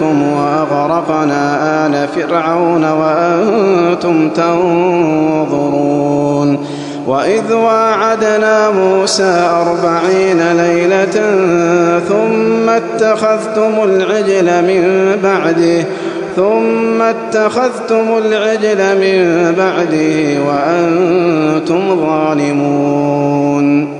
فأنجيناكم وأغرقنا آل فرعون وأنتم تنظرون وإذ واعدنا موسى أربعين ليلة ثم اتخذتم العجل من بعده ثم اتخذتم العجل من بعده وأنتم ظالمون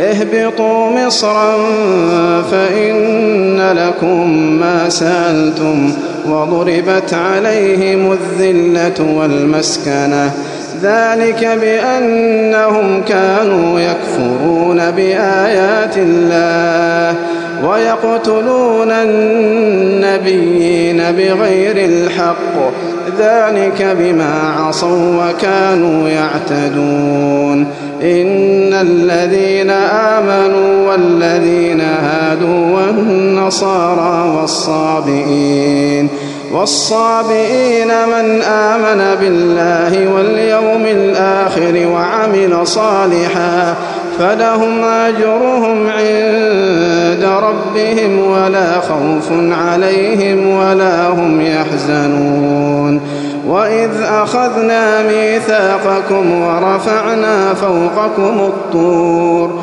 اهبطوا مصرا فإن لكم ما سألتم وضربت عليهم الذلة والمسكنة ذلك بأنهم كانوا يكفرون بآيات الله ويقتلون النبيين بغير الحق ذلك بما عصوا وكانوا يعتدون. إن الذين آمنوا والذين هادوا والنصارى والصابئين والصابئين من آمن بالله واليوم الآخر وعمل صالحا فلهم أجرهم عند ربهم ولا خوف عليهم ولا هم يحزنون. وإذ أخذنا ميثاقكم ورفعنا فوقكم الطور.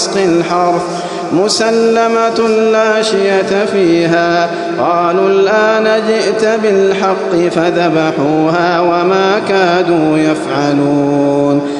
ولا تسقي الحرث مسلمة لا شية فيها. قالوا الآن جئت بالحق فذبحوها وما كادوا يفعلون.